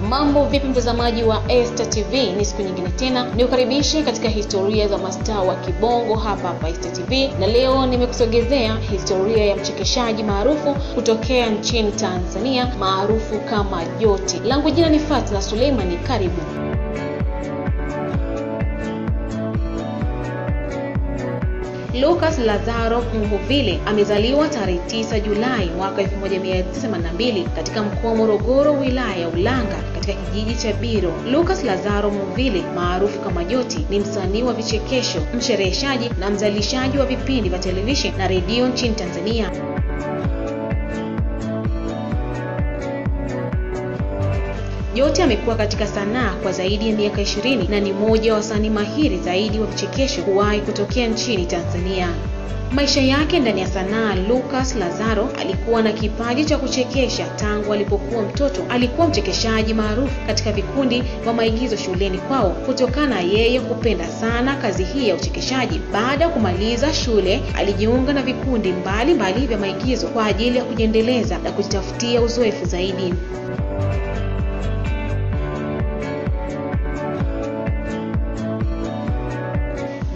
Mambo vipi mtazamaji wa Esta TV, ni siku nyingine tena nikukaribishe katika historia za mastaa wa kibongo hapa hapa Esta TV, na leo nimekusogezea historia ya mchekeshaji maarufu kutokea nchini Tanzania maarufu kama Joti. Langu jina ni Fatna Suleimani, karibu. Lucas Lazaro Mhuvile amezaliwa tarehe 9 Julai mwaka 1982 katika mkoa wa Morogoro, wilaya ya Ulanga, katika kijiji cha Biro. Lucas Lazaro Mhuvile maarufu kama Joti ni msanii wa vichekesho, mshereheshaji na mzalishaji wa vipindi vya televisheni na redio nchini Tanzania. Joti amekuwa katika sanaa kwa zaidi ya miaka ishirini na ni mmoja wa wasanii mahiri zaidi wa vichekesho kuwahi kutokea nchini Tanzania. Maisha yake ndani ya sanaa, Lucas Lazaro alikuwa na kipaji cha kuchekesha tangu alipokuwa mtoto. Alikuwa mchekeshaji maarufu katika vikundi vya maigizo shuleni kwao kutokana na yeye kupenda sana kazi hii ya uchekeshaji. Baada ya kumaliza shule, alijiunga na vikundi mbalimbali vya maigizo kwa ajili ya kujiendeleza na kujitafutia uzoefu zaidi.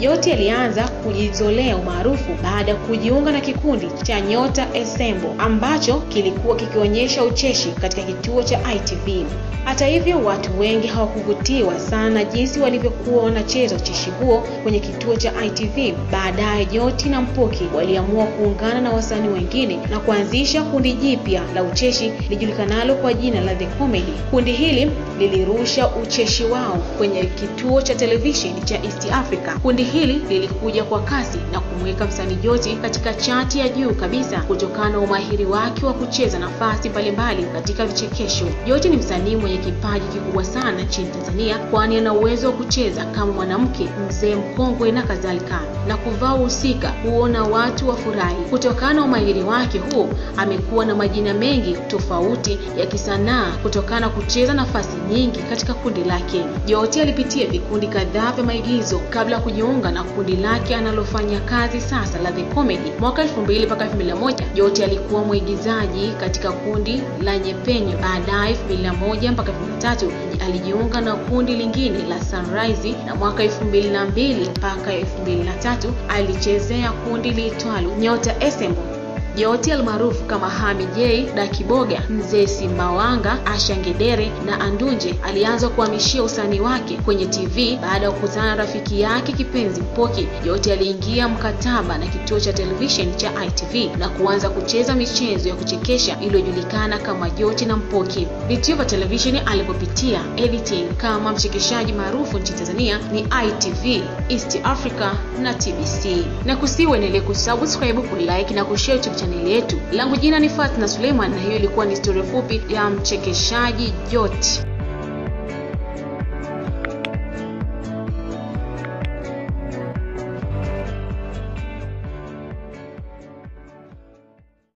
Joti alianza kujizolea umaarufu baada ya kujiunga na kikundi cha Nyota Ensemble ambacho kilikuwa kikionyesha ucheshi katika kituo cha ITV. Hata hivyo, watu wengi hawakuvutiwa sana jinsi walivyokuwa wanacheza ucheshi huo kwenye kituo cha ITV. Baadaye Joti na Mpoki waliamua kuungana na wasanii wengine na kuanzisha kundi jipya la ucheshi lijulikanalo kwa jina la The Comedy. Kundi hili lilirusha ucheshi wao kwenye kituo cha televisheni cha East Africa. Kundi hili lilikuja kwa kasi na kumweka msanii Joti katika chati ya juu kabisa kutokana na umahiri wake wa kucheza nafasi mbalimbali katika vichekesho. Joti ni msanii mwenye kipaji kikubwa sana nchini Tanzania, kwani ana uwezo wa kucheza kama mwanamke, mzee mkongwe na kadhalika, na kuvaa uhusika huona watu wafurahi. Kutokana na umahiri wake huo, amekuwa na majina mengi tofauti ya kisanaa kutokana na kucheza nafasi nyingi katika kundi lake. Joti alipitia vikundi kadhaa vya maigizo kabla ya kujiunga na kundi lake analofanya kazi sasa la The Comedy. Mwaka 2000 mpaka 2001 Joti alikuwa mwigizaji katika kundi la Nyepenyo. Baadaye 2001 mpaka 2003 alijiunga na kundi lingine la Sunrise, na mwaka 2002 mpaka 2003 alichezea kundi liitwalo Nyota Ensemble. Joti almaarufu kama Hami J, Dakiboga, Mzee Simbawanga, Asha Ngedere na Andunje alianza kuhamishia usanii wake kwenye TV baada ya kukutana na rafiki yake kipenzi Mpoki. Yote aliingia mkataba na kituo cha televisheni cha ITV na kuanza kucheza michezo ya kuchekesha iliyojulikana kama Joti na Mpoki. Vituo vya televisheni alipopitia editing kama mchekeshaji maarufu nchini Tanzania ni ITV, East Africa na TBC. Na kusiwe endelee kusubscribe, kulike na kushare YouTube chaneli yetu. Langu jina ni Fatna Suleiman na hiyo ilikuwa ni historia fupi ya mchekeshaji Joti.